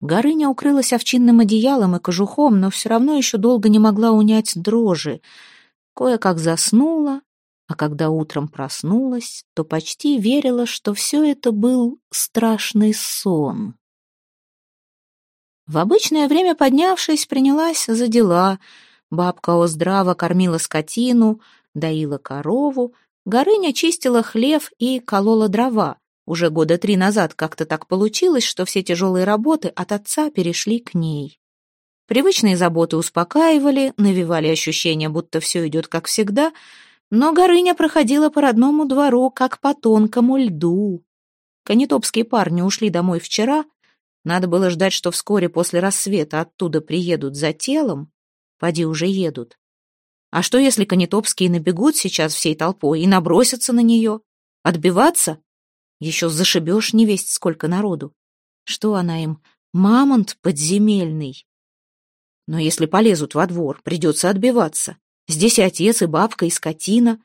Горыня укрылась овчинным одеялом и кожухом, но все равно еще долго не могла унять дрожи. Кое-как заснула, а когда утром проснулась, то почти верила, что все это был страшный сон. В обычное время поднявшись, принялась за дела. Бабка Оздрава кормила скотину, доила корову, Горыня чистила хлев и колола дрова. Уже года три назад как-то так получилось, что все тяжелые работы от отца перешли к ней. Привычные заботы успокаивали, навевали ощущение, будто все идет как всегда, но Горыня проходила по родному двору, как по тонкому льду. Конетопские парни ушли домой вчера, надо было ждать, что вскоре после рассвета оттуда приедут за телом. Поди уже едут. А что, если конетопские набегут сейчас всей толпой и набросятся на нее? Отбиваться? Еще зашибешь невесть сколько народу. Что она им? Мамонт подземельный. Но если полезут во двор, придется отбиваться. Здесь и отец, и бабка, и скотина.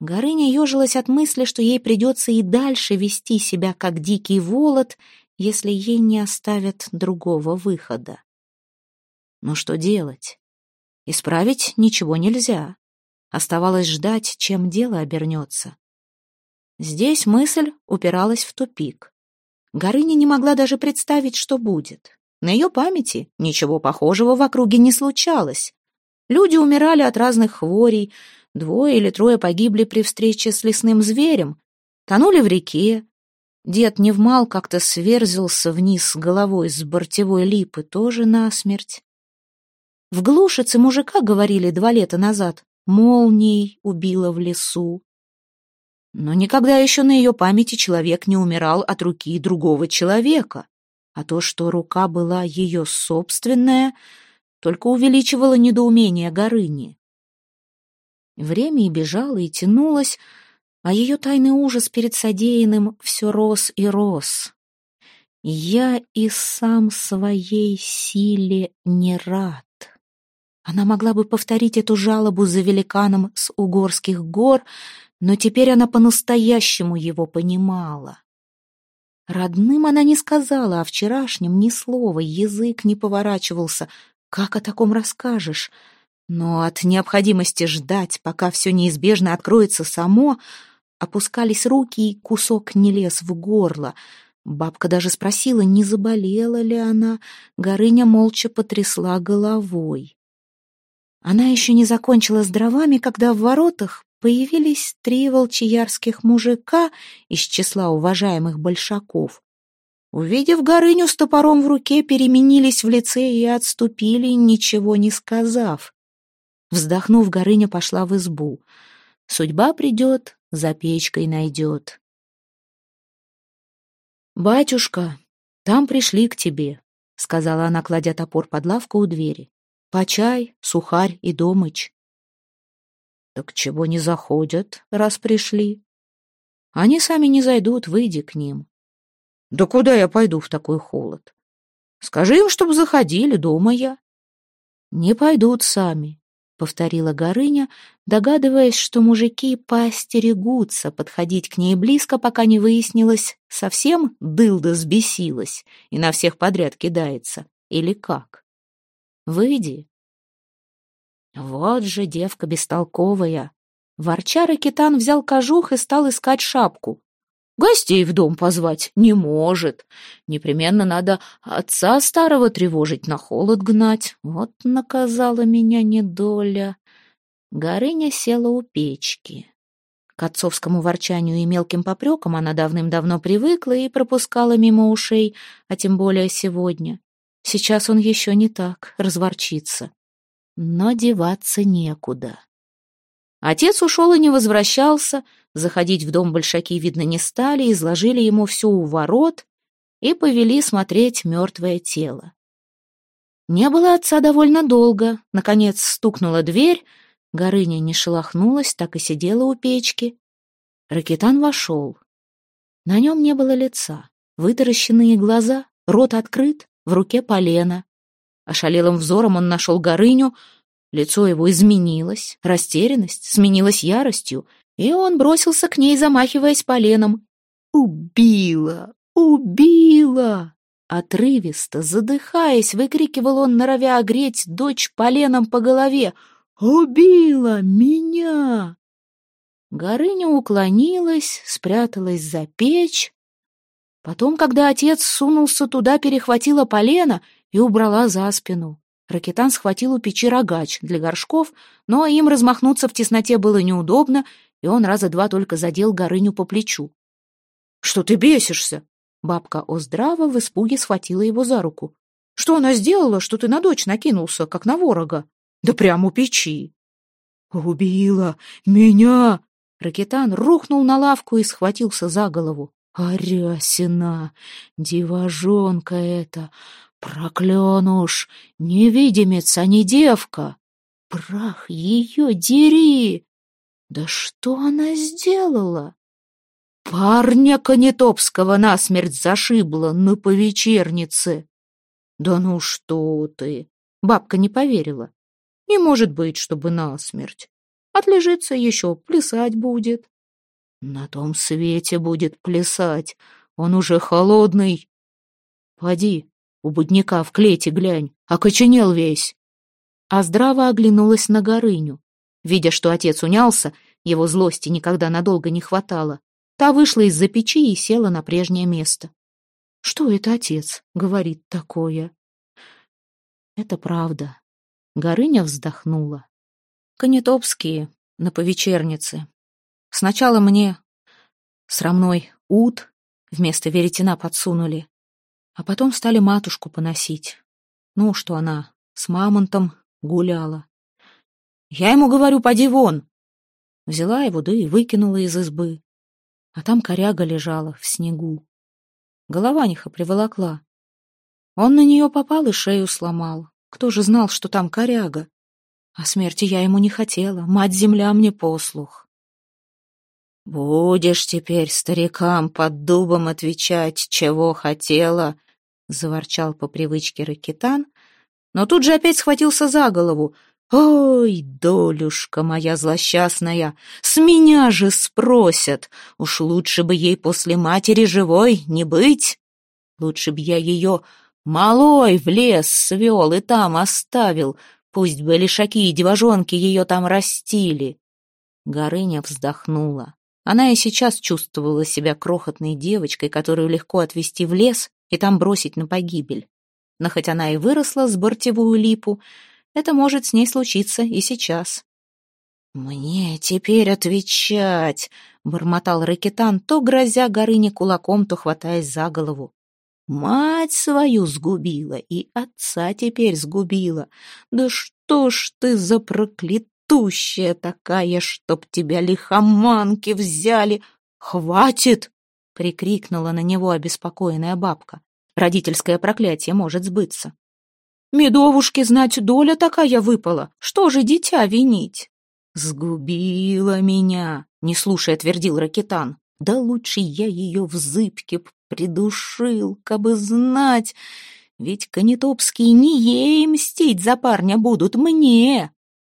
Горыня ежилась от мысли, что ей придется и дальше вести себя, как дикий волод, если ей не оставят другого выхода. Но что делать? Исправить ничего нельзя. Оставалось ждать, чем дело обернется. Здесь мысль упиралась в тупик. Горыня не могла даже представить, что будет. На ее памяти ничего похожего в округе не случалось. Люди умирали от разных хворей, двое или трое погибли при встрече с лесным зверем, тонули в реке. Дед Невмал как-то сверзился вниз головой с бортевой липы, тоже насмерть. В глушице мужика, говорили два лета назад, молнией убила в лесу. Но никогда еще на ее памяти человек не умирал от руки другого человека. А то, что рука была ее собственная, только увеличивало недоумение Горыни. Время и бежало, и тянулось, а ее тайный ужас перед содеянным все рос и рос. Я и сам своей силе не рад. Она могла бы повторить эту жалобу за великаном с угорских гор, но теперь она по-настоящему его понимала. Родным она не сказала, а вчерашнем ни слова, язык не поворачивался. Как о таком расскажешь? Но от необходимости ждать, пока все неизбежно откроется само, опускались руки, и кусок не лез в горло. Бабка даже спросила, не заболела ли она. Горыня молча потрясла головой. Она еще не закончила с дровами, когда в воротах появились три волчиярских мужика из числа уважаемых большаков. Увидев Горыню с топором в руке, переменились в лице и отступили, ничего не сказав. Вздохнув, Горыня пошла в избу. Судьба придет, за печкой найдет. «Батюшка, там пришли к тебе», — сказала она, кладя топор под лавку у двери. «Почай, сухарь и домыч». Так чего не заходят, раз пришли? Они сами не зайдут, выйди к ним. Да куда я пойду в такой холод? Скажи им, чтоб заходили, дома я. Не пойдут сами, повторила Горыня, догадываясь, что мужики поостерегутся подходить к ней близко, пока не выяснилось, совсем дылда сбесилась и на всех подряд кидается, или как. Выйди, вот же девка бестолковая. Ворча Ракитан взял кожух и стал искать шапку. Гостей в дом позвать не может. Непременно надо отца старого тревожить, на холод гнать. Вот наказала меня недоля. Горыня села у печки. К отцовскому ворчанию и мелким попрекам она давным-давно привыкла и пропускала мимо ушей, а тем более сегодня. Сейчас он еще не так разворчится но деваться некуда. Отец ушел и не возвращался, заходить в дом большаки, видно, не стали, изложили ему все у ворот и повели смотреть мертвое тело. Не было отца довольно долго, наконец стукнула дверь, Горыня не шелохнулась, так и сидела у печки. Ракетан вошел. На нем не было лица, вытаращенные глаза, рот открыт, в руке полено. Ошалелым взором он нашел Горыню, лицо его изменилось, растерянность сменилась яростью, и он бросился к ней, замахиваясь поленом. «Убила! Убила!» Отрывисто, задыхаясь, выкрикивал он, норовя огреть дочь поленом по голове. «Убила меня!» Горыня уклонилась, спряталась за печь. Потом, когда отец сунулся туда, перехватила полено и убрала за спину. Ракетан схватил у печи рогач для горшков, но им размахнуться в тесноте было неудобно, и он раза два только задел Горыню по плечу. «Что ты бесишься?» Бабка Оздрава в испуге схватила его за руку. «Что она сделала, что ты на дочь накинулся, как на ворога? Да прямо у печи!» «Убила меня!» Ракетан рухнул на лавку и схватился за голову. «Арясина! Девожонка эта! Проклянуш! Невидимец, а не девка! Прах ее дери! Да что она сделала?» Парня Конетопского насмерть зашибла на повечернице. Да ну что ты! Бабка не поверила. Не может быть, чтобы насмерть. Отлежится еще, плясать будет. На том свете будет плясать. Он уже холодный. Поди, у будника в клете глянь, окоченел весь. А здраво оглянулась на Горыню. Видя, что отец унялся, его злости никогда надолго не хватало, Та вышла из-за печи и села на прежнее место. «Что это отец?» — говорит такое. «Это правда». Горыня вздохнула. «Конетопские, на повечернице. Сначала мне срамной ут вместо веретена подсунули, а потом стали матушку поносить. Ну, что она с мамонтом гуляла. Я ему говорю, поди вон. Взяла его, да и выкинула из избы а там коряга лежала в снегу. Голованиха приволокла. Он на нее попал и шею сломал. Кто же знал, что там коряга? А смерти я ему не хотела, мать-земля мне послух. «Будешь теперь старикам под дубом отвечать, чего хотела», — заворчал по привычке Ракитан, но тут же опять схватился за голову. «Ой, долюшка моя злосчастная, с меня же спросят, уж лучше бы ей после матери живой не быть. Лучше б я ее малой в лес свел и там оставил, пусть бы лишаки и девожонки ее там растили». Горыня вздохнула. Она и сейчас чувствовала себя крохотной девочкой, которую легко отвезти в лес и там бросить на погибель. Но хоть она и выросла с бортевую липу, это может с ней случиться и сейчас. «Мне теперь отвечать!» — бормотал Ракетан, то грозя Горыне кулаком, то хватаясь за голову. «Мать свою сгубила и отца теперь сгубила. Да что ж ты за проклятущая такая, чтоб тебя лихоманки взяли! Хватит!» — прикрикнула на него обеспокоенная бабка. «Родительское проклятие может сбыться. Медовушке, знать, доля такая выпала. Что же дитя винить? Сгубила меня, не слушая, твердил Ракетан. Да лучше я ее в зыбке придушил, кабы знать. Ведь Конетопские не ей мстить за парня будут, мне.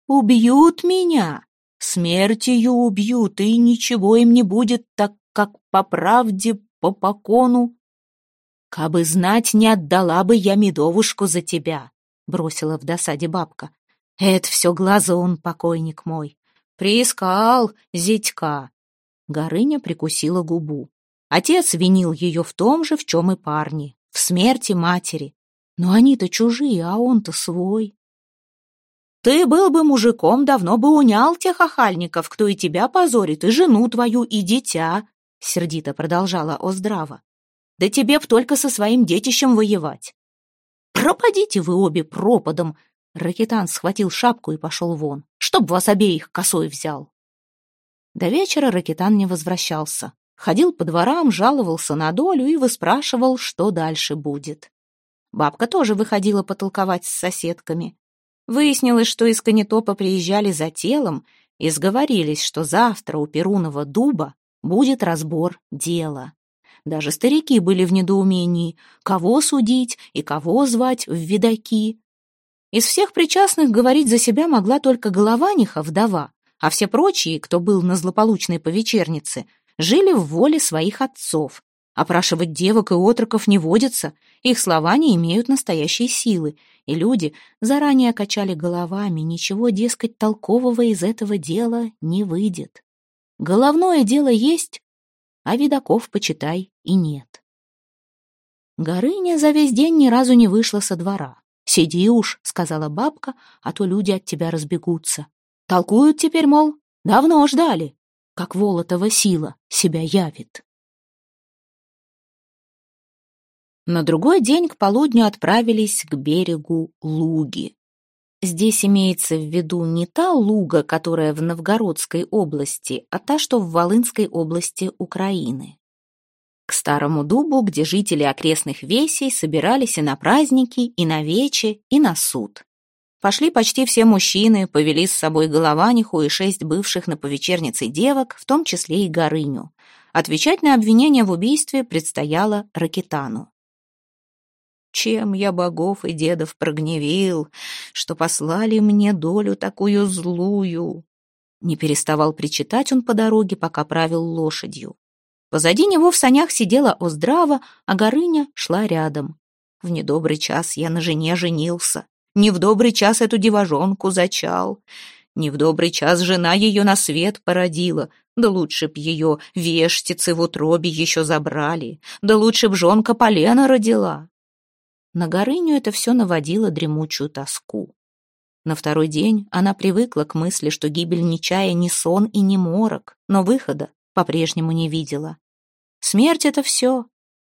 Убьют меня, смертью убьют, и ничего им не будет, так как по правде, по покону «Кабы знать, не отдала бы я медовушку за тебя», — бросила в досаде бабка. «Это все глазон, покойник мой. Приискал зятька». Горыня прикусила губу. Отец винил ее в том же, в чем и парни, в смерти матери. Но они-то чужие, а он-то свой. Ты был бы мужиком, давно бы унял тех охальников, кто и тебя позорит, и жену твою, и дитя, — сердито продолжала Оздрава. Да тебе б только со своим детищем воевать. Пропадите вы обе пропадом. Ракетан схватил шапку и пошел вон. Чтоб вас обеих косой взял. До вечера Ракетан не возвращался. Ходил по дворам, жаловался на долю и выспрашивал, что дальше будет. Бабка тоже выходила потолковать с соседками. Выяснилось, что из Конетопа приезжали за телом и сговорились, что завтра у Перунова дуба будет разбор дела. Даже старики были в недоумении, кого судить и кого звать в видаки. Из всех причастных говорить за себя могла только Голованиха, вдова, а все прочие, кто был на злополучной повечернице, жили в воле своих отцов, Опрашивать девок и отроков не водится, их слова не имеют настоящей силы, и люди заранее качали головами, ничего, дескать, толкового из этого дела не выйдет. Головное дело есть, а видаков, почитай, и нет. Горыня за весь день ни разу не вышла со двора. «Сиди уж», — сказала бабка, — «а то люди от тебя разбегутся. Толкуют теперь, мол, давно ждали, как Волотова сила себя явит». На другой день к полудню отправились к берегу Луги. Здесь имеется в виду не та Луга, которая в Новгородской области, а та, что в Волынской области Украины. К старому дубу, где жители окрестных весей собирались и на праздники, и на вече, и на суд. Пошли почти все мужчины, повели с собой Голованиху и шесть бывших на повечернице девок, в том числе и Горыню. Отвечать на обвинение в убийстве предстояло Ракитану. Чем я богов и дедов прогневил, что послали мне долю такую злую? Не переставал причитать он по дороге, пока правил лошадью. Позади него в санях сидела Оздрава, а Горыня шла рядом. В недобрый час я на жене женился, не в добрый час эту девожонку зачал, не в добрый час жена ее на свет породила, да лучше б ее вештицы в утробе еще забрали, да лучше б жонка полена родила. На Горыню это все наводило дремучую тоску. На второй день она привыкла к мысли, что гибель Нечая не сон и не морок, но выхода по-прежнему не видела. Смерть — это все.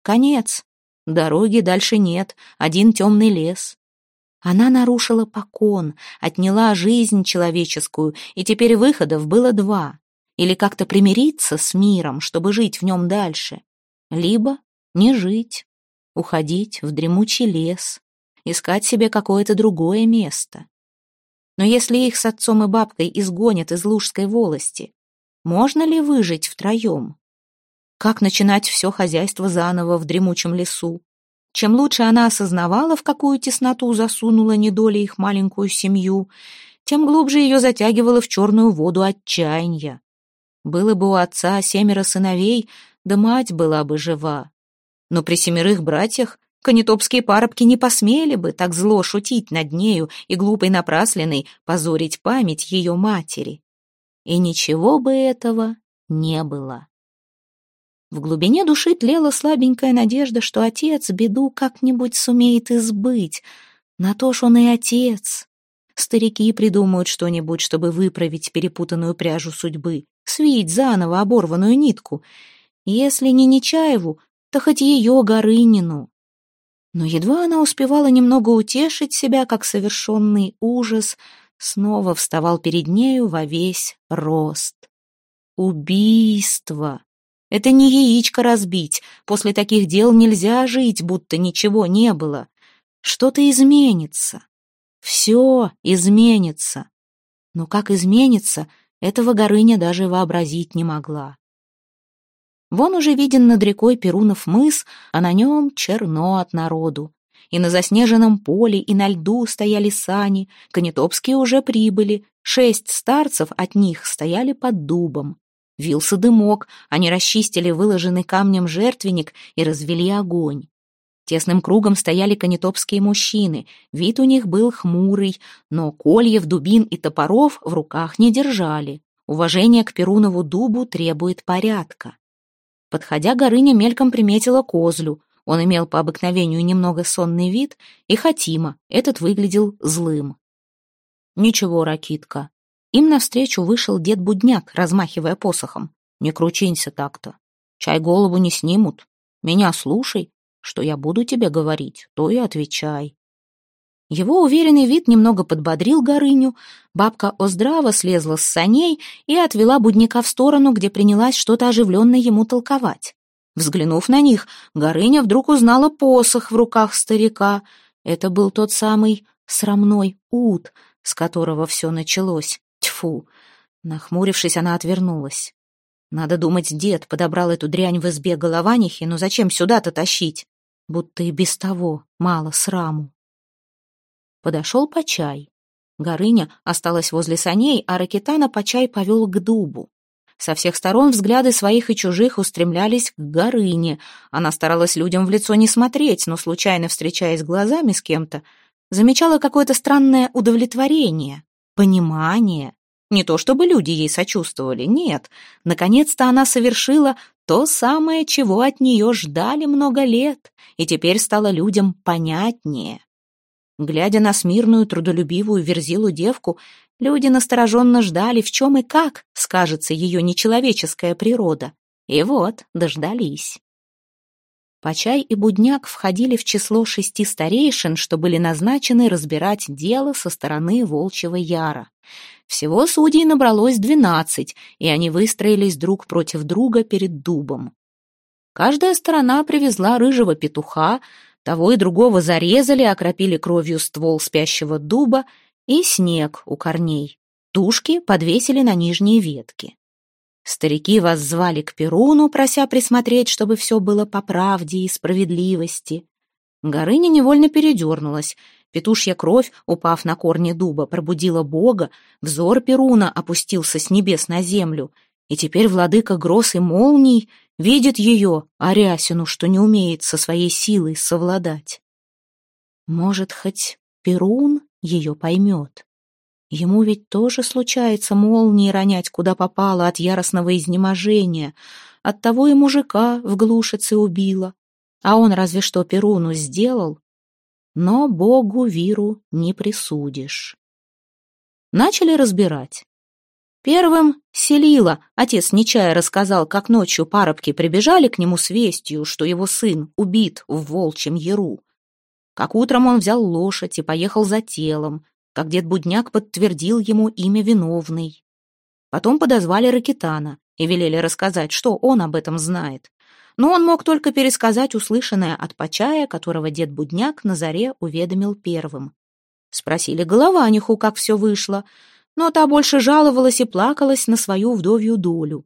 Конец. Дороги дальше нет, один темный лес. Она нарушила покон, отняла жизнь человеческую, и теперь выходов было два. Или как-то примириться с миром, чтобы жить в нем дальше. Либо не жить уходить в дремучий лес, искать себе какое-то другое место. Но если их с отцом и бабкой изгонят из Лужской волости, можно ли выжить втроем? Как начинать все хозяйство заново в дремучем лесу? Чем лучше она осознавала, в какую тесноту засунула недоля их маленькую семью, тем глубже ее затягивало в черную воду отчаяния. Было бы у отца семеро сыновей, да мать была бы жива но при семерых братьях конетопские парабки не посмели бы так зло шутить над нею и глупой напрасленной позорить память ее матери. И ничего бы этого не было. В глубине души тлела слабенькая надежда, что отец беду как-нибудь сумеет избыть. На то ж он и отец. Старики придумают что-нибудь, чтобы выправить перепутанную пряжу судьбы, свить заново оборванную нитку. Если не Нечаеву, то хоть ее Горынину. Но едва она успевала немного утешить себя, как совершенный ужас снова вставал перед нею во весь рост. Убийство! Это не яичко разбить, после таких дел нельзя жить, будто ничего не было. Что-то изменится. Все изменится. Но как изменится, этого Горыня даже вообразить не могла. Вон уже виден над рекой Перунов мыс, а на нем черно от народу. И на заснеженном поле, и на льду стояли сани, конетопские уже прибыли, шесть старцев от них стояли под дубом. Вился дымок, они расчистили выложенный камнем жертвенник и развели огонь. Тесным кругом стояли конетопские мужчины, вид у них был хмурый, но кольев, дубин и топоров в руках не держали. Уважение к Перунову дубу требует порядка. Подходя, Горыня мельком приметила козлю. Он имел по обыкновению немного сонный вид, и Хатима, этот выглядел злым. «Ничего, Ракитка». Им навстречу вышел дед Будняк, размахивая посохом. «Не кручинься так-то. Чай голову не снимут. Меня слушай, что я буду тебе говорить, то и отвечай. Его уверенный вид немного подбодрил Горыню. Бабка Оздрава слезла с саней и отвела будника в сторону, где принялась что-то оживленно ему толковать. Взглянув на них, Горыня вдруг узнала посох в руках старика. Это был тот самый срамной ут, с которого все началось. Тьфу! Нахмурившись, она отвернулась. Надо думать, дед подобрал эту дрянь в избе голованихи, но зачем сюда-то тащить? Будто и без того мало сраму. Подошел по чай. Горыня осталась возле саней, а Ракитана по чай повел к дубу. Со всех сторон взгляды своих и чужих устремлялись к Горыне. Она старалась людям в лицо не смотреть, но, случайно встречаясь глазами с кем-то, замечала какое-то странное удовлетворение, понимание. Не то чтобы люди ей сочувствовали, нет. Наконец-то она совершила то самое, чего от нее ждали много лет, и теперь стало людям понятнее. Глядя на смирную, трудолюбивую верзилу девку, люди настороженно ждали, в чем и как скажется ее нечеловеческая природа. И вот дождались. Почай и Будняк входили в число шести старейшин, что были назначены разбирать дело со стороны Волчьего Яра. Всего судей набралось двенадцать, и они выстроились друг против друга перед дубом. Каждая сторона привезла рыжего петуха, того и другого зарезали, окропили кровью ствол спящего дуба и снег у корней. Тушки подвесили на нижние ветки. Старики вас звали к Перуну, прося присмотреть, чтобы все было по правде и справедливости. Горыня невольно передернулась. Петушья кровь, упав на корни дуба, пробудила Бога, взор Перуна опустился с небес на землю, и теперь владыка гроз и молний видит ее, Арясину, что не умеет со своей силой совладать. Может, хоть Перун ее поймет? Ему ведь тоже случается молнии ронять, куда попало от яростного изнеможения. Оттого и мужика в глушице убило. А он разве что Перуну сделал. Но богу Виру не присудишь. Начали разбирать. Первым Селила, отец Нечая, рассказал, как ночью парубки прибежали к нему с вестью, что его сын убит в волчьем яру. Как утром он взял лошадь и поехал за телом, как дед Будняк подтвердил ему имя виновный. Потом подозвали Ракитана и велели рассказать, что он об этом знает. Но он мог только пересказать услышанное от Почая, которого дед Будняк на заре уведомил первым. Спросили Голованиху, как все вышло, но та больше жаловалась и плакалась на свою вдовью долю.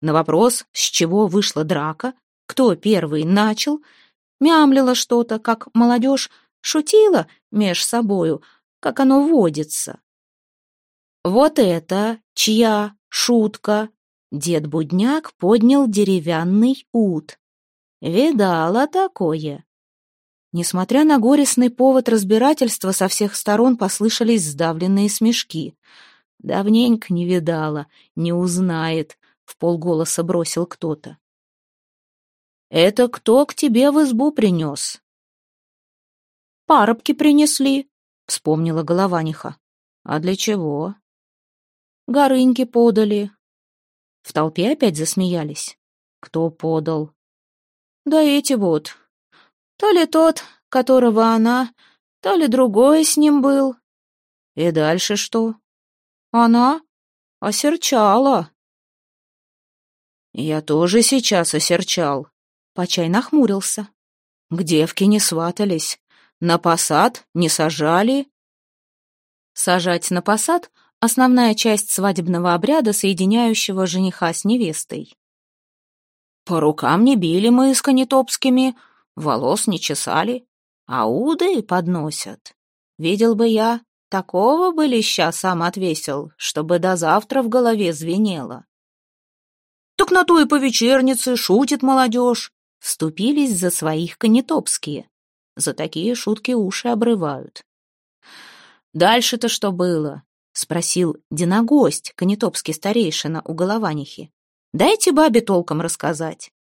На вопрос, с чего вышла драка, кто первый начал, мямлила что-то, как молодежь шутила меж собою, как оно водится. Вот это чья шутка? Дед Будняк поднял деревянный ут. Видала такое. Несмотря на горестный повод разбирательства, со всех сторон послышались сдавленные смешки. Давненько не видала, не узнает, в полголоса бросил кто-то. «Это кто к тебе в избу принес?» «Парубки принесли», — вспомнила Голованиха. «А для чего?» «Горыньки подали». В толпе опять засмеялись. «Кто подал?» «Да эти вот. То ли тот, которого она, то ли другой с ним был». «И дальше что?» «Она осерчала». «Я тоже сейчас осерчал», — Почай нахмурился. «К девке не сватались. На посад не сажали. Сажать на посад — основная часть свадебного обряда, соединяющего жениха с невестой. По рукам не били мы с конетопскими, волос не чесали, а уды подносят. Видел бы я, такого бы леща сам отвесил, чтобы до завтра в голове звенело. Так на то и по вечернице шутит молодежь. Вступились за своих конетопские. За такие шутки уши обрывают. «Дальше-то что было?» — спросил диногость, конетопский старейшина у Голованихи. «Дайте бабе толком рассказать».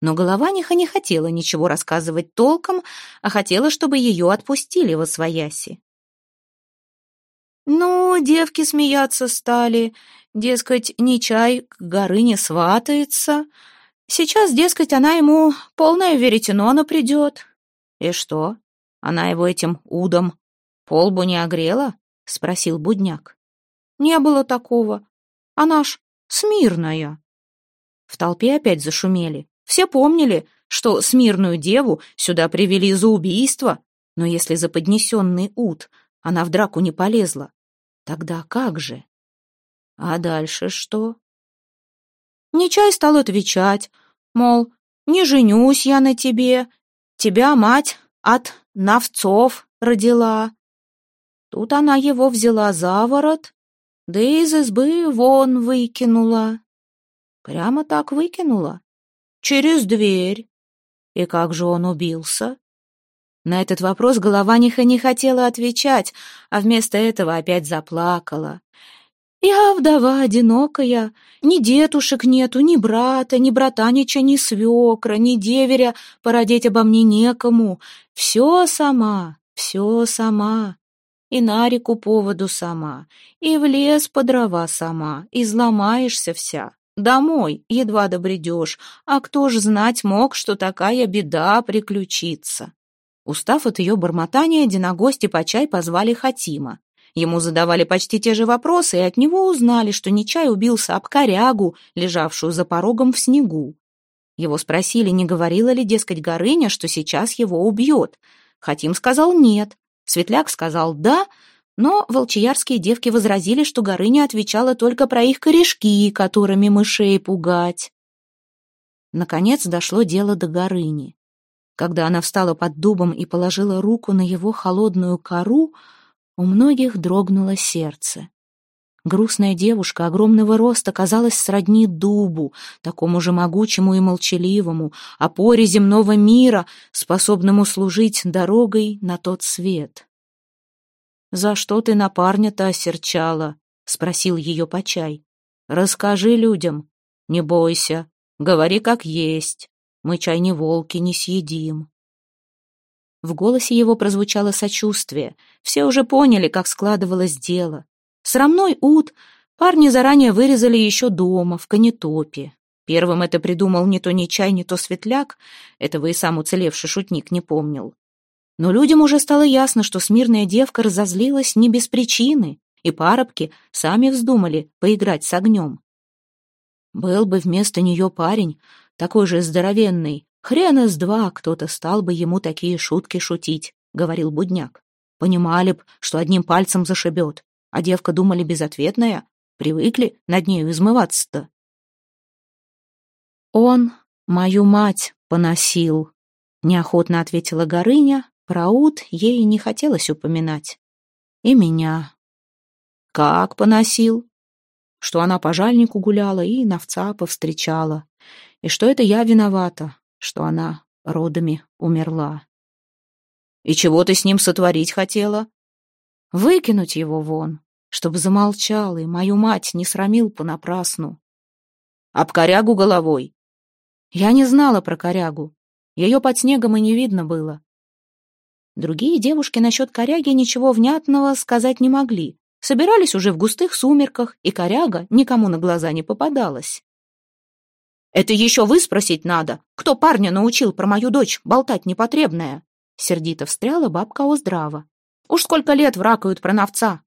Но Голованиха не хотела ничего рассказывать толком, а хотела, чтобы ее отпустили во свояси. Ну, девки смеяться стали, дескать, не чай к горыне сватается. Сейчас, дескать, она ему полное веретено придет. «И что? Она его этим удом полбу не огрела?» — спросил Будняк. «Не было такого. Она ж смирная». В толпе опять зашумели. Все помнили, что смирную деву сюда привели за убийство, но если за поднесенный ут она в драку не полезла, тогда как же? А дальше что? Нечай стал отвечать, мол, не женюсь я на тебе, Тебя мать от новцов родила. Тут она его взяла за ворот, да из избы вон выкинула. Прямо так выкинула. Через дверь. И как же он убился? На этот вопрос Голованиха не хотела отвечать, а вместо этого опять заплакала. «Я вдова одинокая, ни дедушек нету, ни брата, ни братанича, ни свекра, ни деверя, породеть обо мне некому. Все сама, все сама. И на реку поводу сама, и в лес по дрова сама, изломаешься вся. Домой едва добредешь, а кто ж знать мог, что такая беда приключится?» Устав от ее бормотания, диногости по чай позвали Хатима. Ему задавали почти те же вопросы, и от него узнали, что Нечай убился об корягу, лежавшую за порогом в снегу. Его спросили, не говорила ли, дескать, Горыня, что сейчас его убьет. Хатим сказал нет, Светляк сказал да, но волчиярские девки возразили, что Горыня отвечала только про их корешки, которыми мышей пугать. Наконец дошло дело до Горыни. Когда она встала под дубом и положила руку на его холодную кору, у многих дрогнуло сердце. Грустная девушка огромного роста казалась сродни дубу, такому же могучему и молчаливому, опоре земного мира, способному служить дорогой на тот свет. «За что ты на парня-то осерчала?» — спросил ее Почай. «Расскажи людям. Не бойся. Говори как есть. Мы чай не волки не съедим. В голосе его прозвучало сочувствие. Все уже поняли, как складывалось дело. Срамной ут парни заранее вырезали еще дома, в канитопе. Первым это придумал не то Нечай, не то Светляк, этого и сам уцелевший шутник не помнил. Но людям уже стало ясно, что смирная девка разозлилась не без причины, и парабки сами вздумали поиграть с огнем. Был бы вместо нее парень, такой же здоровенный. Хрена с два кто-то стал бы ему такие шутки шутить, — говорил Будняк. Понимали б, что одним пальцем зашибет, а девка думали безответная, привыкли над нею измываться-то. «Он мою мать поносил», — неохотно ответила Горыня, про Ут ей не хотелось упоминать. «И меня». «Как поносил?» Что она по жальнику гуляла и новца повстречала и что это я виновата, что она родами умерла. И чего ты с ним сотворить хотела? Выкинуть его вон, чтобы замолчал и мою мать не срамил понапрасну. Об корягу головой. Я не знала про корягу. Ее под снегом и не видно было. Другие девушки насчет коряги ничего внятного сказать не могли. Собирались уже в густых сумерках, и коряга никому на глаза не попадалась. Это еще вы спросить надо, кто парня научил про мою дочь болтать непотребное?» Сердито встряла бабка Оздрава. «Уж сколько лет вракают про новца.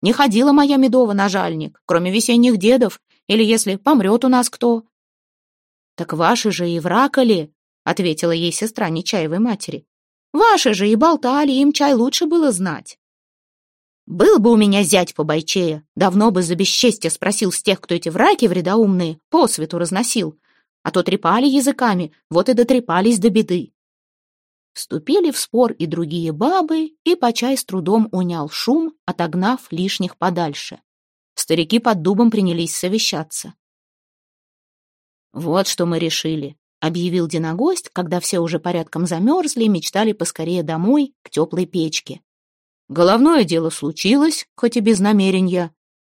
Не ходила моя медова на жальник, кроме весенних дедов, или если помрет у нас кто». «Так ваши же и вракали», — ответила ей сестра Нечаевой матери. «Ваши же и болтали, им чай лучше было знать». «Был бы у меня зять побойчее, давно бы за бесчестье спросил с тех, кто эти враки вредоумные по свету разносил, а то трепали языками, вот и дотрепались до беды. Вступили в спор и другие бабы, и Почай с трудом унял шум, отогнав лишних подальше. Старики под дубом принялись совещаться. «Вот что мы решили», — объявил Диногость, когда все уже порядком замерзли и мечтали поскорее домой, к теплой печке. «Головное дело случилось, хоть и без намерения.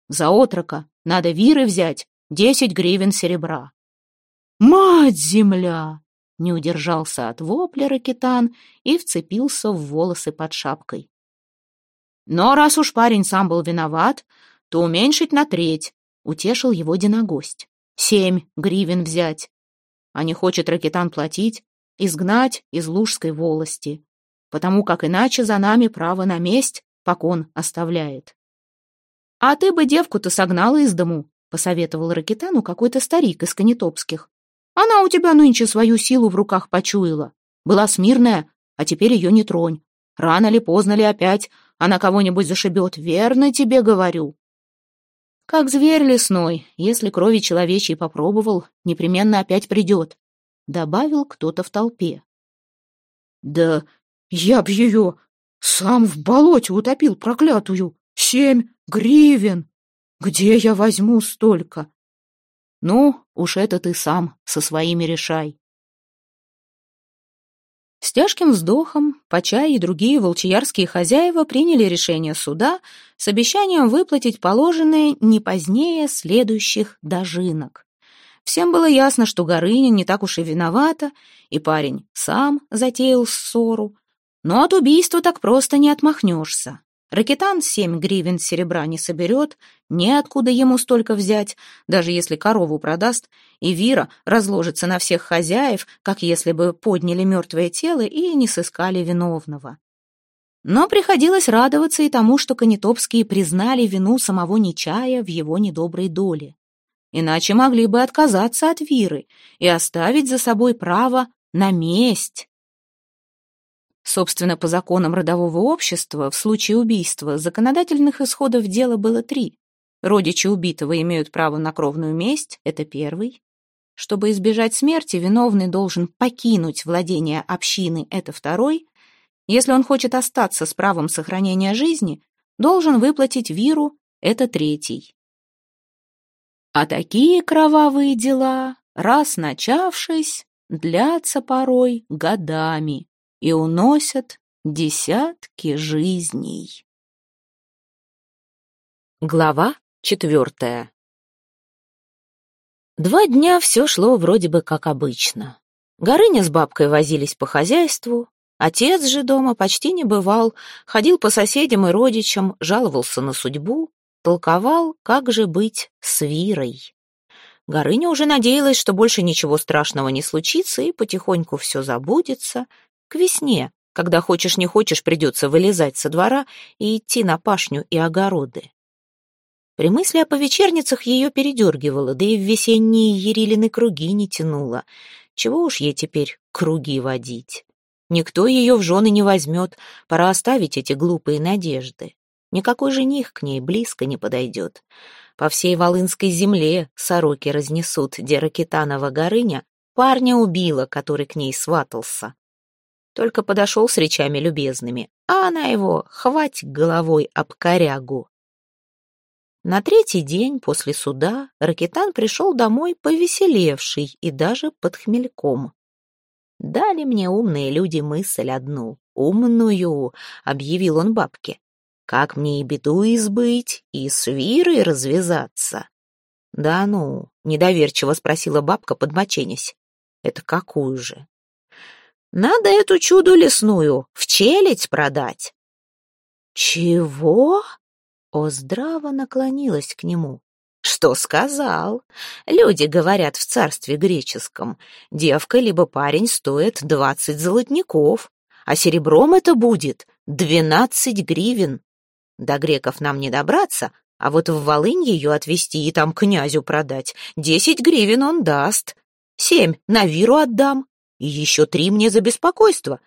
За отрока надо виры взять, десять гривен серебра. «Мать-земля!» — не удержался от вопля ракетан и вцепился в волосы под шапкой. «Но раз уж парень сам был виноват, то уменьшить на треть», — утешил его диногость. «Семь гривен взять. А не хочет ракетан платить, изгнать из Лужской волости, потому как иначе за нами право на месть покон оставляет». «А ты бы девку-то согнала из дому», — посоветовал Ракетану какой-то старик из Конетопских. Она у тебя нынче свою силу в руках почуяла. Была смирная, а теперь ее не тронь. Рано ли, поздно ли опять она кого-нибудь зашибет, верно тебе говорю. Как зверь лесной, если крови человечьей попробовал, непременно опять придет, — добавил кто-то в толпе. Да я б ее сам в болоте утопил проклятую. Семь гривен. Где я возьму столько? Ну, уж это ты сам со своими решай. С тяжким вздохом Почай и другие волчиярские хозяева приняли решение суда с обещанием выплатить положенное не позднее следующих дожинок. Всем было ясно, что Горыня не так уж и виновата, и парень сам затеял ссору. Но от убийства так просто не отмахнешься. Ракетан семь гривен серебра не соберет, неоткуда ему столько взять, даже если корову продаст, и Вира разложится на всех хозяев, как если бы подняли мертвое тело и не сыскали виновного. Но приходилось радоваться и тому, что Конетопские признали вину самого Нечая в его недоброй доле. Иначе могли бы отказаться от Виры и оставить за собой право на месть. Собственно, по законам родового общества, в случае убийства законодательных исходов дела было три. Родичи убитого имеют право на кровную месть, это первый. Чтобы избежать смерти, виновный должен покинуть владение общины, это второй. Если он хочет остаться с правом сохранения жизни, должен выплатить виру, это третий. А такие кровавые дела, раз начавшись, длятся порой годами и уносят десятки жизней. Глава четвертая Два дня все шло вроде бы как обычно. Горыня с бабкой возились по хозяйству, отец же дома почти не бывал, ходил по соседям и родичам, жаловался на судьбу, толковал, как же быть с Вирой. Горыня уже надеялась, что больше ничего страшного не случится, и потихоньку все забудется, к весне, когда хочешь не хочешь, придется вылезать со двора и идти на пашню и огороды. При мысли о повечерницах ее передергивало, да и в весенние Ерилины круги не тянуло. Чего уж ей теперь круги водить? Никто ее в жены не возьмет, пора оставить эти глупые надежды. Никакой жених к ней близко не подойдет. По всей Волынской земле сороки разнесут, где Ракитанова Горыня парня убила, который к ней сватался. Только подошел с речами любезными, а она его хвать головой об корягу. На третий день после суда Ракетан пришел домой повеселевший и даже под хмельком. «Дали мне умные люди мысль одну, умную», — объявил он бабке. «Как мне и беду избыть, и с Вирой развязаться?» «Да ну», — недоверчиво спросила бабка, подмоченясь. «Это какую же?» Надо эту чуду лесную в челядь продать. Чего? Оздрава наклонилась к нему. Что сказал? Люди говорят в царстве греческом. Девка либо парень стоит двадцать золотников, а серебром это будет двенадцать гривен. До греков нам не добраться, а вот в Волынь ее отвезти и там князю продать. Десять гривен он даст. Семь на виру отдам, и еще три мне за беспокойство.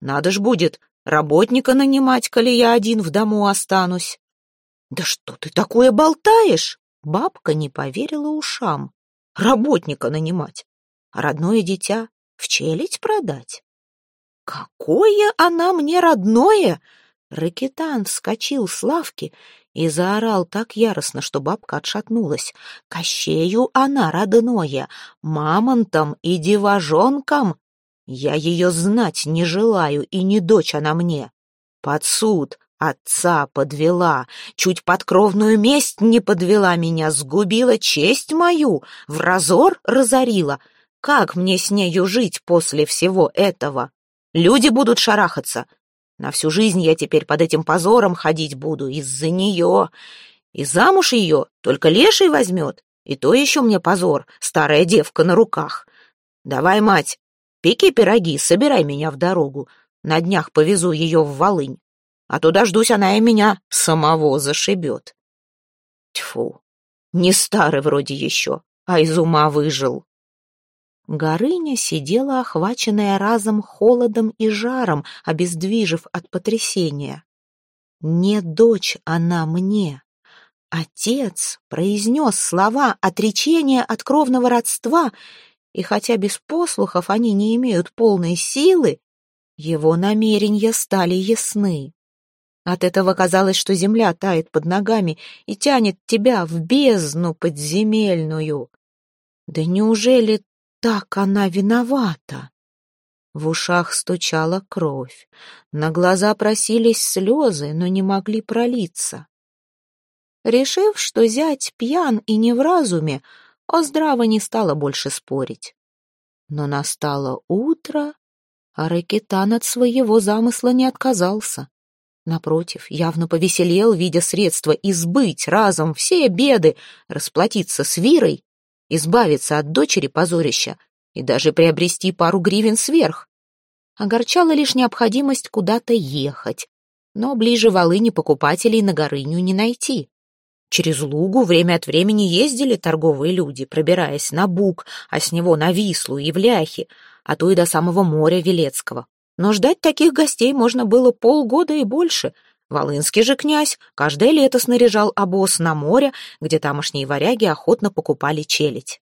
Надо ж будет работника нанимать, коли я один в дому останусь. Да что ты такое болтаешь? Бабка не поверила ушам. Работника нанимать, а родное дитя в челядь продать. Какое она мне родное! Ракетан вскочил с лавки и заорал так яростно, что бабка отшатнулась. «Кощею она родное, мамонтом и девожонком! Я ее знать не желаю, и не дочь она мне. Под суд отца подвела, чуть под кровную месть не подвела меня, сгубила честь мою, в разор разорила. Как мне с нею жить после всего этого? Люди будут шарахаться, на всю жизнь я теперь под этим позором ходить буду из-за нее. И замуж ее только леший возьмет. И то еще мне позор, старая девка на руках. Давай, мать, пеки пироги, собирай меня в дорогу. На днях повезу ее в Волынь. А то дождусь, она и меня самого зашибет. Тьфу, не старый вроде еще, а из ума выжил. Горыня сидела, охваченная разом холодом и жаром, обездвижив от потрясения. «Не дочь она мне!» Отец произнес слова отречения от кровного родства, и хотя без послухов они не имеют полной силы, его намерения стали ясны. От этого казалось, что земля тает под ногами и тянет тебя в бездну подземельную. Да неужели так она виновата? В ушах стучала кровь, на глаза просились слезы, но не могли пролиться. Решив, что зять пьян и не в разуме, Оздрава не стала больше спорить. Но настало утро, а Ракетан от своего замысла не отказался. Напротив, явно повеселел, видя средства избыть разом все беды, расплатиться с Вирой, избавиться от дочери позорища и даже приобрести пару гривен сверх. Огорчала лишь необходимость куда-то ехать, но ближе Волыни покупателей на Горыню не найти. Через Лугу время от времени ездили торговые люди, пробираясь на Буг, а с него на Вислу и в Ляхи, а то и до самого моря Велецкого. Но ждать таких гостей можно было полгода и больше. Волынский же князь каждое лето снаряжал обоз на море, где тамошние варяги охотно покупали челядь.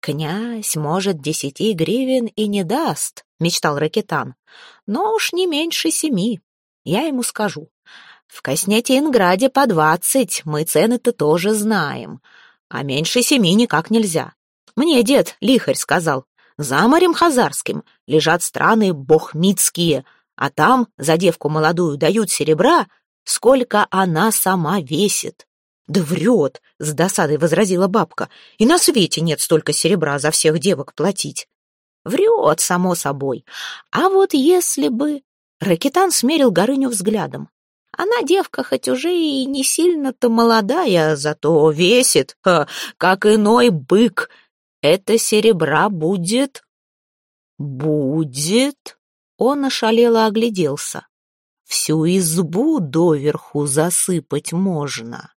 «Князь, может, десяти гривен и не даст», — мечтал Ракетан, — «но уж не меньше семи. Я ему скажу, в Коснятинграде по двадцать, мы цены-то тоже знаем. А меньше семи никак нельзя. Мне дед лихарь сказал, за морем хазарским лежат страны бохмитские, а там за девку молодую дают серебра, сколько она сама весит. «Да врет!» — с досадой возразила бабка. «И на свете нет столько серебра за всех девок платить». «Врет, само собой. А вот если бы...» Ракетан смерил Горыню взглядом. Она девка хоть уже и не сильно-то молодая, зато весит, ха, как иной бык. Это серебра будет... Будет... Он ошалело огляделся. Всю избу доверху засыпать можно.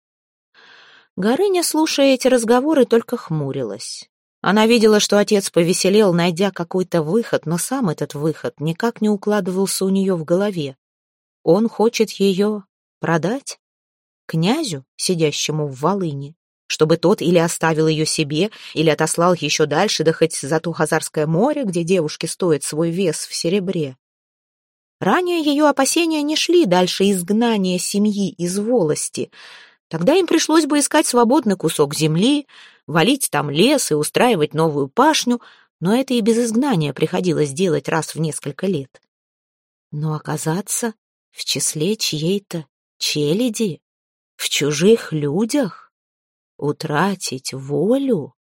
Горыня, слушая эти разговоры, только хмурилась. Она видела, что отец повеселел, найдя какой-то выход, но сам этот выход никак не укладывался у нее в голове. Он хочет ее продать? Князю, сидящему в Волыне, чтобы тот или оставил ее себе, или отослал еще дальше, да хоть за то Хазарское море, где девушки стоят свой вес в серебре. Ранее ее опасения не шли дальше изгнания семьи из волости. Тогда им пришлось бы искать свободный кусок земли, валить там лес и устраивать новую пашню, но это и без изгнания приходилось делать раз в несколько лет. Но оказаться в числе чьей-то челяди, в чужих людях, утратить волю.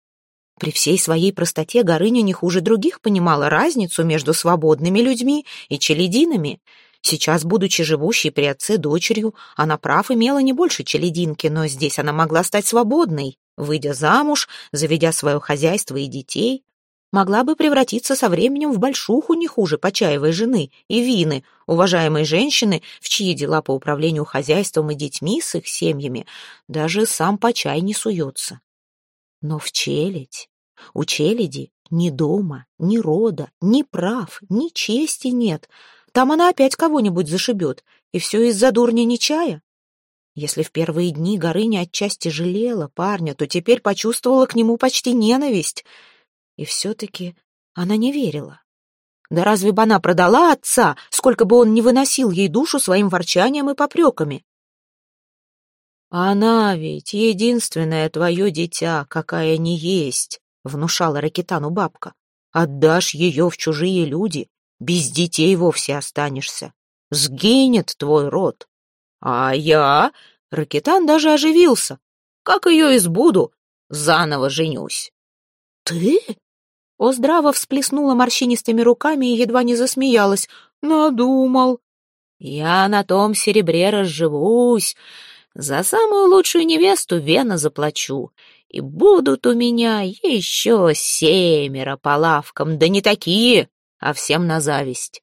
При всей своей простоте Горыня не хуже других понимала разницу между свободными людьми и челядинами. Сейчас, будучи живущей при отце дочерью, она прав имела не больше челядинки, но здесь она могла стать свободной, выйдя замуж, заведя свое хозяйство и детей, могла бы превратиться со временем в большуху не хуже почаевой жены и вины, уважаемой женщины, в чьи дела по управлению хозяйством и детьми с их семьями даже сам почай не суется. Но в челядь, у челяди ни дома, ни рода, ни прав, ни чести нет. Там она опять кого-нибудь зашибет, и все из-за дурня Нечая. Если в первые дни Горыня отчасти жалела парня, то теперь почувствовала к нему почти ненависть — и все-таки она не верила. Да разве бы она продала отца, сколько бы он не выносил ей душу своим ворчанием и попреками? «Она ведь единственное твое дитя, какая не есть», — внушала Ракетану бабка. «Отдашь ее в чужие люди, без детей вовсе останешься. Сгинет твой род». «А я...» — Ракетан даже оживился. «Как ее избуду, заново женюсь». «Ты?» Оздрава всплеснула морщинистыми руками и едва не засмеялась. «Надумал!» «Я на том серебре разживусь. За самую лучшую невесту вена заплачу. И будут у меня еще семеро по лавкам, да не такие, а всем на зависть».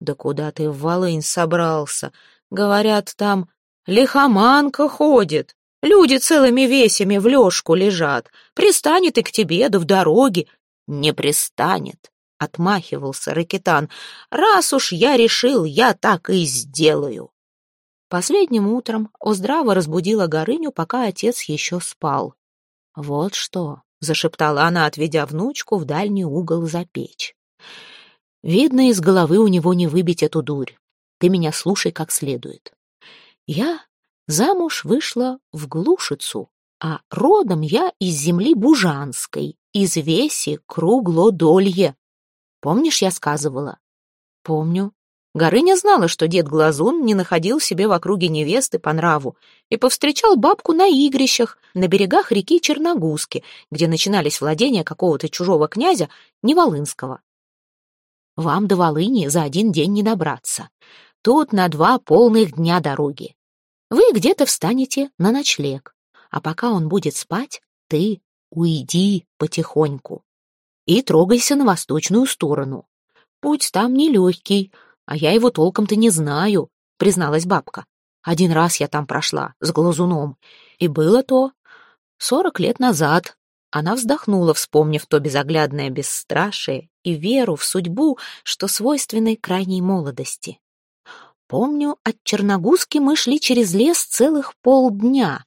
«Да куда ты в Волынь собрался? Говорят, там лихоманка ходит. Люди целыми весями в лёжку лежат. Пристанет и к тебе, да в дороге, «Не пристанет», — отмахивался Ракетан. «Раз уж я решил, я так и сделаю». Последним утром Оздрава разбудила Горыню, пока отец еще спал. «Вот что», — зашептала она, отведя внучку в дальний угол за печь. «Видно, из головы у него не выбить эту дурь. Ты меня слушай как следует. Я замуж вышла в Глушицу, а родом я из земли Бужанской, из веси Круглодолье. Помнишь, я сказывала? Помню. Горыня знала, что дед Глазун не находил себе в округе невесты по нраву и повстречал бабку на игрищах на берегах реки Черногузки, где начинались владения какого-то чужого князя Неволынского. Вам до Волыни за один день не добраться. Тут на два полных дня дороги. Вы где-то встанете на ночлег, а пока он будет спать, ты уйди потихоньку и трогайся на восточную сторону. Путь там нелегкий, а я его толком-то не знаю, призналась бабка. Один раз я там прошла с глазуном, и было то сорок лет назад. Она вздохнула, вспомнив то безоглядное бесстрашие и веру в судьбу, что свойственной крайней молодости. Помню, от Черногузки мы шли через лес целых полдня,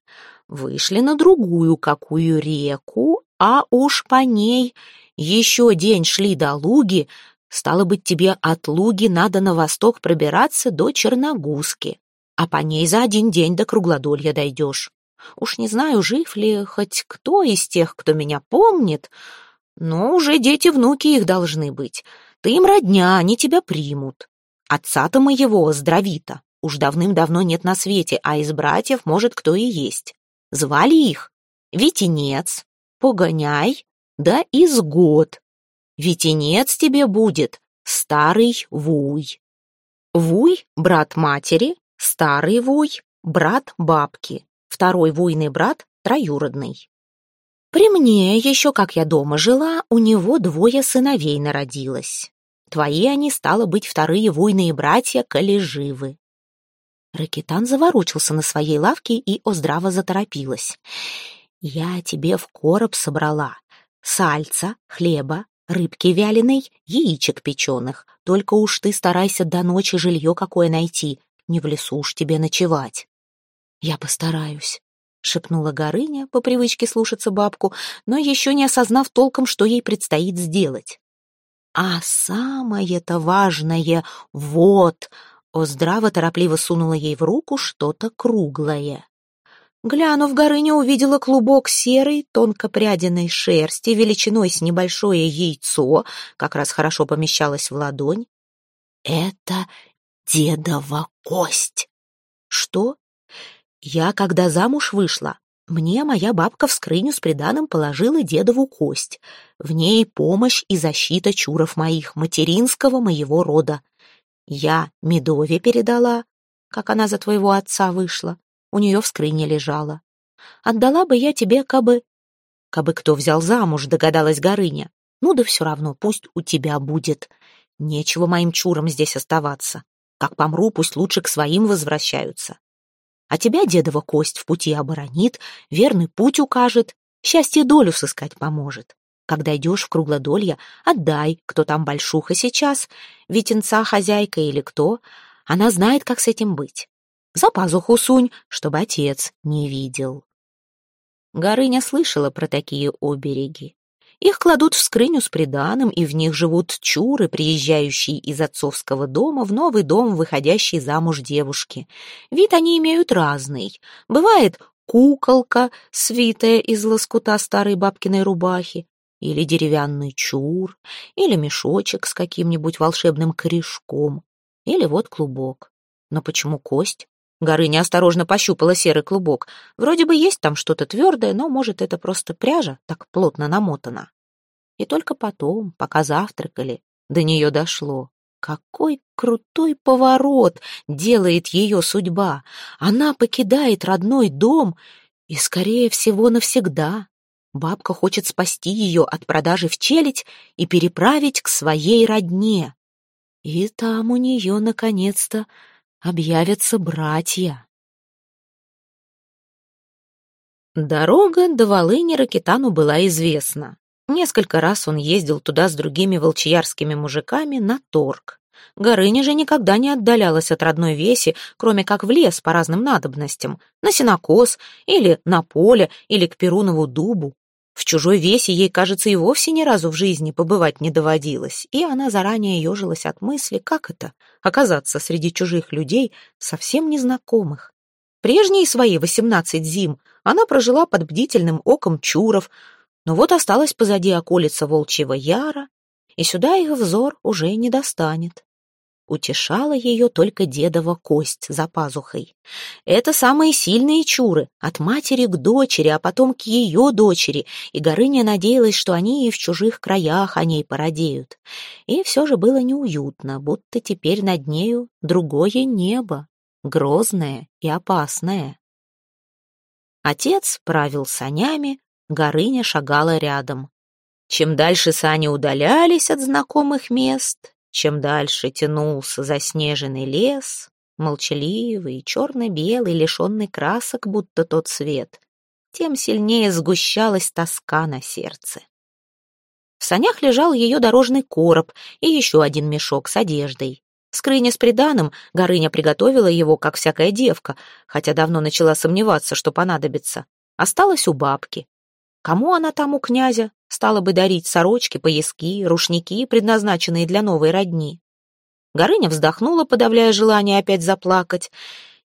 вышли на другую какую реку, а уж по ней еще день шли до Луги, стало быть, тебе от Луги надо на восток пробираться до Черногузки, а по ней за один день до Круглодолья дойдешь. Уж не знаю, жив ли хоть кто из тех, кто меня помнит, но уже дети-внуки их должны быть. Ты им родня, они тебя примут. Отца-то моего, здравита, уж давным-давно нет на свете, а из братьев, может, кто и есть. Звали их Витинец, Погоняй, да Изгод. Витинец тебе будет старый Вуй. Вуй — брат матери, старый Вуй — брат бабки, второй Вуйный брат — троюродный. При мне, еще как я дома жила, у него двое сыновей народилось. Твои они, стало быть, вторые войные братья, коли живы. Ракетан заворочился на своей лавке и оздраво заторопилась. «Я тебе в короб собрала. Сальца, хлеба, рыбки вяленой, яичек печеных. Только уж ты старайся до ночи жилье какое найти. Не в лесу уж тебе ночевать». «Я постараюсь», шепнула Горыня, по привычке слушаться бабку, но еще не осознав толком, что ей предстоит сделать. «А самое-то важное — вот!» Оздрава торопливо сунула ей в руку что-то круглое. Глянув, Горыня увидела клубок серой, тонко прядиной шерсти, величиной с небольшое яйцо, как раз хорошо помещалось в ладонь. «Это дедова кость!» «Что?» Я, когда замуж вышла, мне моя бабка в скрыню с приданым положила дедову кость. В ней помощь и защита чуров моих, материнского моего рода. Я Медове передала, как она за твоего отца вышла. У нее в скрыне лежала. Отдала бы я тебе, кабы... Кабы кто взял замуж, догадалась Горыня. Ну да все равно, пусть у тебя будет. Нечего моим чурам здесь оставаться. Как помру, пусть лучше к своим возвращаются. А тебя дедова кость в пути оборонит, верный путь укажет, счастье долю сыскать поможет. Когда идешь в круглодолье, отдай, кто там большуха сейчас, ветенца хозяйка или кто, она знает, как с этим быть. За пазуху сунь, чтобы отец не видел. Горыня слышала про такие обереги. Их кладут в скрыню с приданым, и в них живут чуры, приезжающие из отцовского дома в новый дом, выходящей замуж девушки. Вид они имеют разный. Бывает куколка, свитая из лоскута старой бабкиной рубахи, или деревянный чур, или мешочек с каким-нибудь волшебным корешком, или вот клубок. Но почему кость? Горыня осторожно пощупала серый клубок. Вроде бы есть там что-то твердое, но, может, это просто пряжа так плотно намотана. И только потом, пока завтракали, до нее дошло. Какой крутой поворот делает ее судьба! Она покидает родной дом и, скорее всего, навсегда. Бабка хочет спасти ее от продажи в челядь и переправить к своей родне. И там у нее, наконец-то, объявятся братья. Дорога до Волыни Ракитану была известна. Несколько раз он ездил туда с другими волчьярскими мужиками на торг. Горыня же никогда не отдалялась от родной веси, кроме как в лес по разным надобностям, на сенокос или на поле или к Перунову дубу. В чужой весе ей, кажется, и вовсе ни разу в жизни побывать не доводилось, и она заранее ежилась от мысли, как это — оказаться среди чужих людей, совсем незнакомых. Прежние свои восемнадцать зим она прожила под бдительным оком Чуров, но вот осталась позади околица Волчьего Яра, и сюда их взор уже не достанет. Утешала ее только дедова кость за пазухой. Это самые сильные чуры, от матери к дочери, а потом к ее дочери, и Горыня надеялась, что они и в чужих краях о ней породеют. И все же было неуютно, будто теперь над нею другое небо, грозное и опасное. Отец правил санями, Горыня шагала рядом. Чем дальше сани удалялись от знакомых мест, чем дальше тянулся заснеженный лес, молчаливый, черно-белый, лишенный красок, будто тот свет, тем сильнее сгущалась тоска на сердце. В санях лежал ее дорожный короб и еще один мешок с одеждой. Скрыня с приданым, Горыня приготовила его, как всякая девка, хотя давно начала сомневаться, что понадобится. Осталась у бабки. Кому она там у князя? Стала бы дарить сорочки, пояски, рушники, предназначенные для новой родни. Горыня вздохнула, подавляя желание опять заплакать.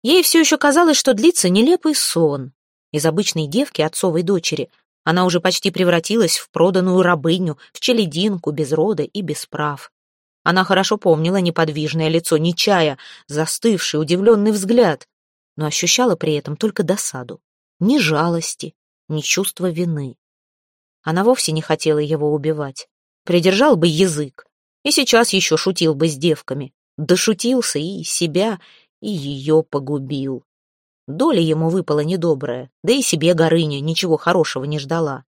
Ей все еще казалось, что длится нелепый сон. Из обычной девки, отцовой дочери, она уже почти превратилась в проданную рабыню, в челединку, без рода и без прав. Она хорошо помнила неподвижное лицо Нечая, застывший, удивленный взгляд, но ощущала при этом только досаду, ни жалости, ни чувства вины. Она вовсе не хотела его убивать. Придержал бы язык. И сейчас еще шутил бы с девками. Дошутился и себя, и ее погубил. Доля ему выпала недобрая, да и себе Горыня ничего хорошего не ждала.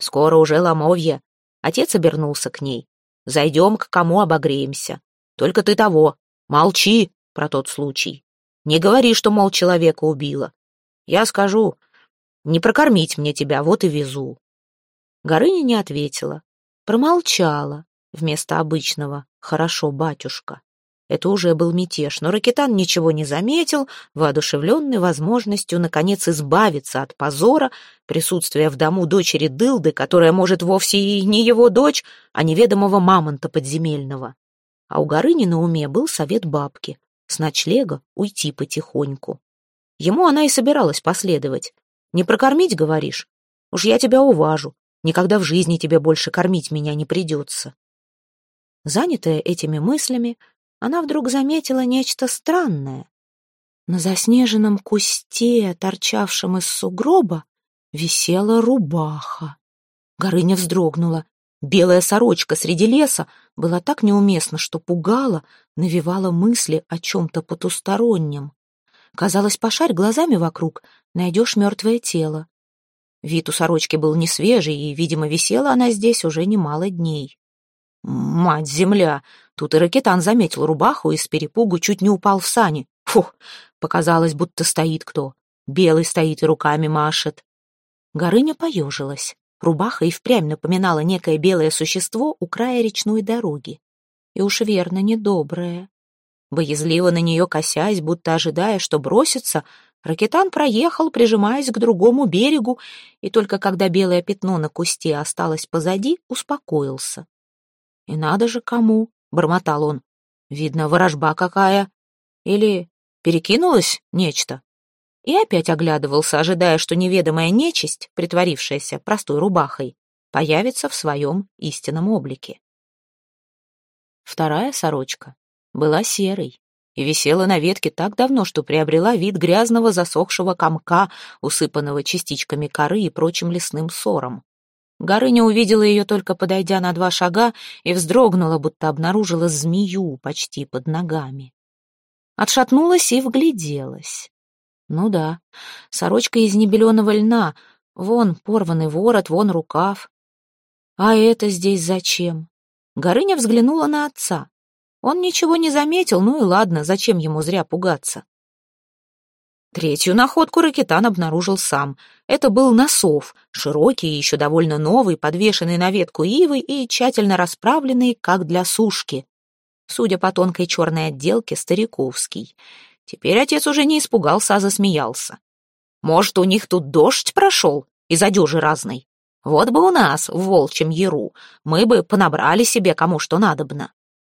Скоро уже ломовья. Отец обернулся к ней. Зайдем к кому обогреемся. Только ты того, молчи про тот случай. Не говори, что, мол, человека убила. Я скажу, не прокормить мне тебя, вот и везу. Горыня не ответила, промолчала вместо обычного «хорошо, батюшка». Это уже был мятеж, но Ракетан ничего не заметил, воодушевленный возможностью, наконец, избавиться от позора, присутствия в дому дочери Дылды, которая, может, вовсе и не его дочь, а неведомого мамонта подземельного. А у Горыни на уме был совет бабки — с ночлега уйти потихоньку. Ему она и собиралась последовать. «Не прокормить, говоришь? Уж я тебя уважу. Никогда в жизни тебе больше кормить меня не придется. Занятая этими мыслями, она вдруг заметила нечто странное. На заснеженном кусте, торчавшем из сугроба, висела рубаха. Горыня вздрогнула. Белая сорочка среди леса была так неуместна, что пугала, навевала мысли о чем-то потустороннем. Казалось, пошарь глазами вокруг, найдешь мертвое тело. Вид у сорочки был не свежий, и, видимо, висела она здесь уже немало дней. Мать-земля! Тут и ракетан заметил рубаху и с перепугу чуть не упал в сани. Фух! Показалось, будто стоит кто. Белый стоит и руками машет. Горыня поежилась. Рубаха и впрямь напоминала некое белое существо у края речной дороги. И уж верно недоброе. Боязливо на нее косясь, будто ожидая, что бросится, Ракетан проехал, прижимаясь к другому берегу, и только когда белое пятно на кусте осталось позади, успокоился. «И надо же кому!» — бормотал он. «Видно, ворожба какая! Или перекинулось нечто?» И опять оглядывался, ожидая, что неведомая нечисть, притворившаяся простой рубахой, появится в своем истинном облике. Вторая сорочка была серой, и висела на ветке так давно, что приобрела вид грязного засохшего комка, усыпанного частичками коры и прочим лесным сором. Горыня увидела ее только подойдя на два шага и вздрогнула, будто обнаружила змею почти под ногами. Отшатнулась и вгляделась. Ну да, сорочка из небеленого льна, вон порванный ворот, вон рукав. А это здесь зачем? Горыня взглянула на отца. Он ничего не заметил, ну и ладно, зачем ему зря пугаться. Третью находку Ракетан обнаружил сам. Это был носов, широкий еще довольно новый, подвешенный на ветку ивы и тщательно расправленный, как для сушки. Судя по тонкой черной отделке, стариковский. Теперь отец уже не испугался, а засмеялся. Может, у них тут дождь прошел из одежи разной? Вот бы у нас, в волчьем яру, мы бы понабрали себе кому что надобно.